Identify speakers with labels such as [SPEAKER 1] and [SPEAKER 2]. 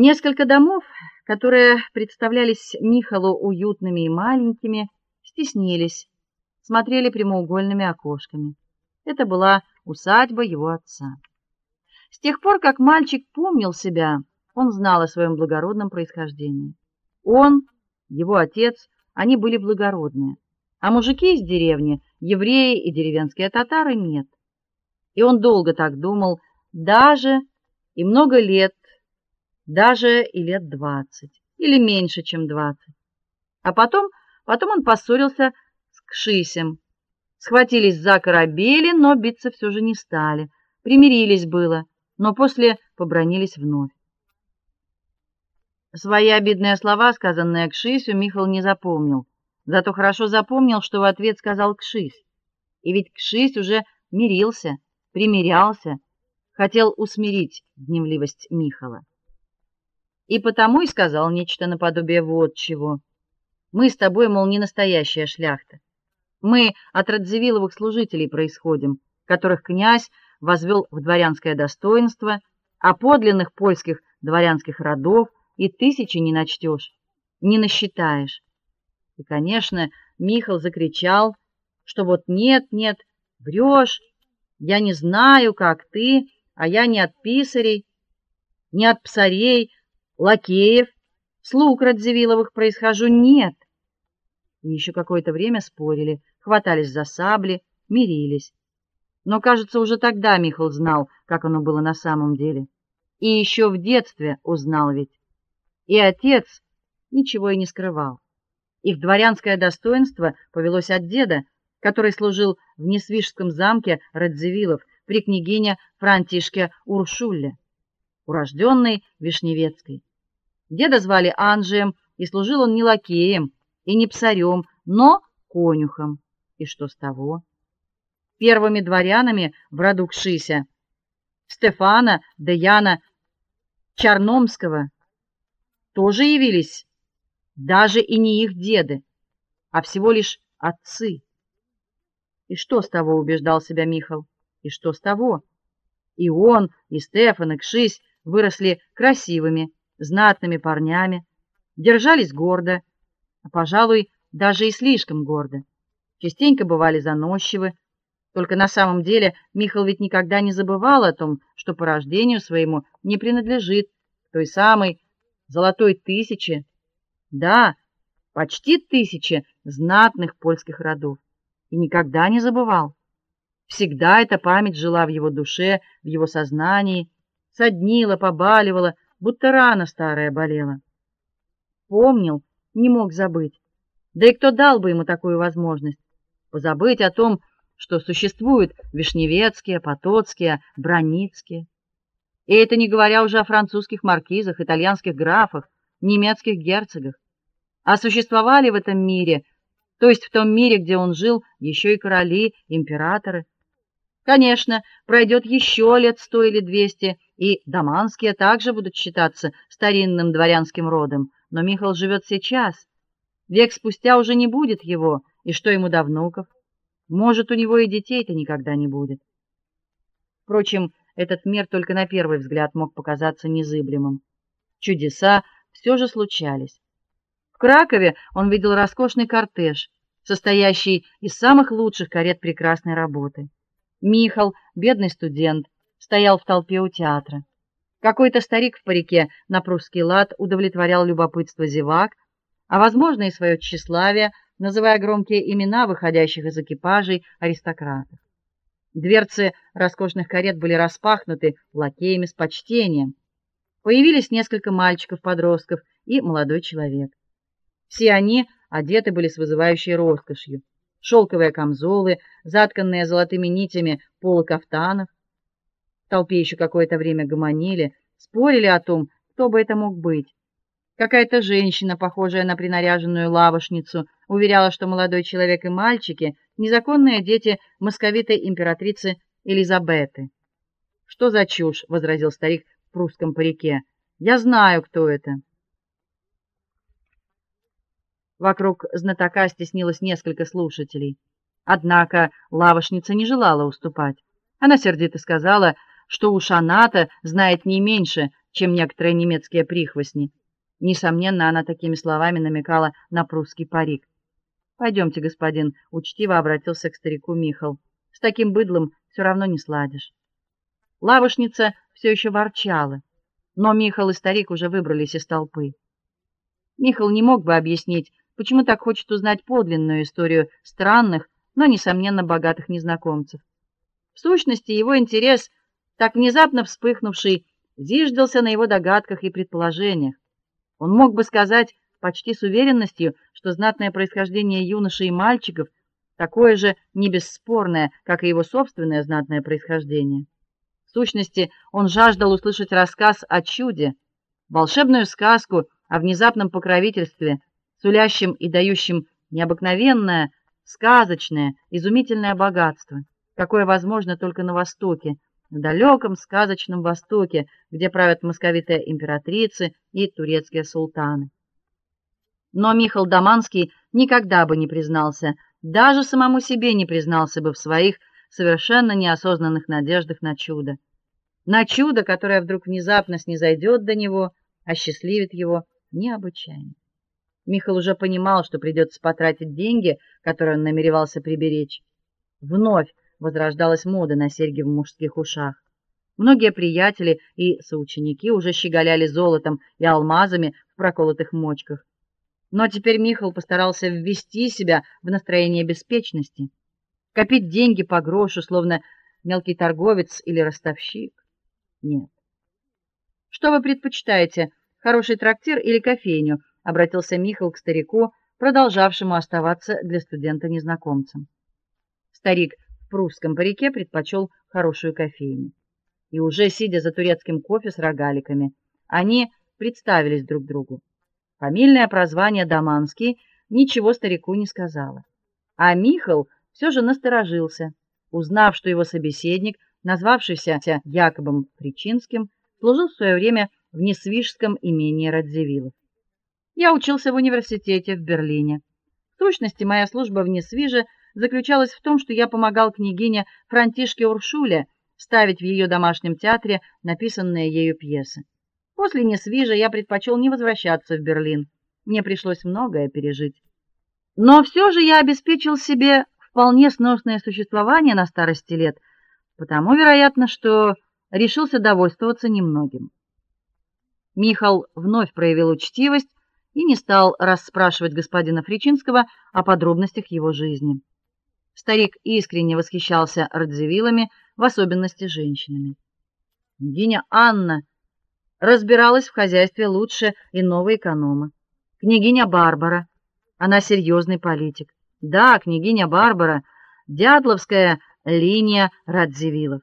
[SPEAKER 1] Несколько домов, которые представлялись Михалу уютными и маленькими, стеснились, смотрели прямоугольными окошками. Это была усадьба его отца. С тех пор, как мальчик помнил себя, он знал о своем благородном происхождении. Он, его отец, они были благородные, а мужики из деревни, евреи и деревенские татары нет. И он долго так думал, даже и много лет, даже и лет двадцать или меньше, чем двадцать. А потом, потом он поссорился с Кшисем. Схватились за корабели, но биться все же не стали. Примирились было, но после побронились вновь. Свои обидные слова, сказанные Кшисю, Михаил не запомнил. Зато хорошо запомнил, что в ответ сказал Кшис. И ведь Кшис уже мирился, примирялся, хотел усмирить гневливость Михала. И потому и сказал нечто наподобие вот чего. Мы с тобой, мол, не настоящая шляхта. Мы от Радзивилловых служителей происходим, которых князь возвел в дворянское достоинство, а подлинных польских дворянских родов и тысячи не начтешь, не насчитаешь. И, конечно, Михаил закричал, что вот нет, нет, врешь. Я не знаю, как ты, а я не от писарей, не от псарей, лакеев, слуг Радзивилловых происхожу, нет. И еще какое-то время спорили, хватались за сабли, мирились. Но, кажется, уже тогда Михаил знал, как оно было на самом деле. И еще в детстве узнал ведь. И отец ничего и не скрывал. Их дворянское достоинство повелось от деда, который служил в Несвижском замке Радзивиллов при княгине Франтишке Уршулле, урожденной Вишневецкой. Деда звали Анжием, и служил он не лакеем и не псарем, но конюхом. И что с того? Первыми дворянами в роду Кшися Стефана да Яна Чарномского тоже явились даже и не их деды, а всего лишь отцы. И что с того, убеждал себя Михаил? И что с того? И он, и Стефан, и Кшись выросли красивыми, знатными парнями, держались гордо, а, пожалуй, даже и слишком гордо. Частенько бывали заносчивы, только на самом деле Михаил ведь никогда не забывал о том, что по рождению своему не принадлежит той самой золотой тысячи, да, почти тысячи знатных польских родов, и никогда не забывал. Всегда эта память жила в его душе, в его сознании, соднила, побаливала, будто рана старая болела. Помнил, не мог забыть. Да и кто дал бы ему такую возможность позабыть о том, что существуют Вишневецкие, Потоцкие, Браницкие. И это не говоря уже о французских маркизах, итальянских графах, немецких герцогах. А существовали в этом мире, то есть в том мире, где он жил, еще и короли, императоры. Конечно, пройдет еще лет сто или двести, и доманские также будут считаться старинным дворянским родом, но Михаил живет сейчас. Век спустя уже не будет его, и что ему до внуков? Может, у него и детей-то никогда не будет. Впрочем, этот мир только на первый взгляд мог показаться незыблемым. Чудеса все же случались. В Кракове он видел роскошный кортеж, состоящий из самых лучших карет прекрасной работы. Михал, бедный студент, стоял в толпе у театра. Какой-то старик в парике на прусский лад удовлетворял любопытство зевак, а возможно и свое тщеславие, называя громкие имена выходящих из экипажей аристократов. Дверцы роскошных карет были распахнуты лакеями с почтением. Появились несколько мальчиков-подростков и молодой человек. Все они одеты были с вызывающей роскошью: шелковые камзолы, затканные золотыми нитями полы кафтанов. В толпе еще какое-то время гомонили, спорили о том, кто бы это мог быть. Какая-то женщина, похожая на принаряженную лавошницу, уверяла, что молодой человек и мальчики незаконные дети московитой императрицы Елизаветы. Что за чушь, возразил старик в прусском парике. Я знаю, кто это. Вокруг знатока стеснилось несколько слушателей. Однако лавошница не желала уступать. Она сердито сказала, что уж она знает не меньше чем некоторые немецкие прихвостни. Несомненно, она такими словами намекала на прусский парик. Пойдемте, господин, учтиво обратился к старику Михал. С таким быдлом все равно не сладишь. Лавошница все еще ворчала, но Михал и старик уже выбрались из толпы. Михал не мог бы объяснить, почему так хочет узнать подлинную историю странных, но несомненно богатых незнакомцев. В сущности, его интерес, так внезапно вспыхнувший, зиждался на его догадках и предположениях. Он мог бы сказать почти с уверенностью, что знатное происхождение юношей и мальчиков такое же не бесспорное, как и его собственное знатное происхождение. В сущности, он жаждал услышать рассказ о чуде, волшебную сказку о внезапном покровительстве, сулящем и дающем необыкновенное, сказочное, изумительное богатство, какое возможно только на востоке, в далеком сказочном востоке, где правят московитые императрицы и турецкие султаны. Но Михаил Даманский никогда бы не признался, даже самому себе не признался бы в своих совершенно неосознанных надеждах на чудо. На чудо, которое вдруг внезапно снизойдет до него, осчастливит его необычайно. Михаил уже понимал, что придется потратить деньги, которые он намеревался приберечь. Вновь возрождалась мода на серьги в мужских ушах. Многие приятели и соученики уже щеголяли золотом и алмазами в проколотых мочках. Но теперь Михаил постарался ввести себя в настроение беспечности, копить деньги по грошу, словно мелкий торговец или ростовщик. Нет. Что вы предпочитаете, хороший трактир или кофейню? Обратился Михаил к старику, продолжавшему оставаться для студента незнакомцем. Старик в прусском парике предпочел хорошую кофейню. И уже сидя за турецким кофе с рогаликами, они представились друг другу. Фамильное прозвание Даманский ничего старику не сказала. А Михаил все же насторожился, узнав, что его собеседник, назвавшийся Якобом Причинским, служил в свое время в Несвижском имении Радзивиллов. Я учился в университете в Берлине. В сущности, моя служба в Несвиже заключалась в том, что я помогал княгине Франтишке Уршуле ставить в ее домашнем театре написанные ею пьесы. После Несвижа я предпочел не возвращаться в Берлин. Мне пришлось многое пережить. Но все же я обеспечил себе вполне сносное существование на старости лет, потому, вероятно, что решился довольствоваться немногим. Михаил вновь проявил учтивость и не стал расспрашивать господина Фричинского о подробностях его жизни. Старик искренне восхищался Радзивиллами, в особенности женщинами. Княгиня Анна разбиралась в хозяйстве лучше иного эконома. Княгиня Барбара, она серьезный политик. Да, княгиня Барбара, дятловская линия Радзивиллов.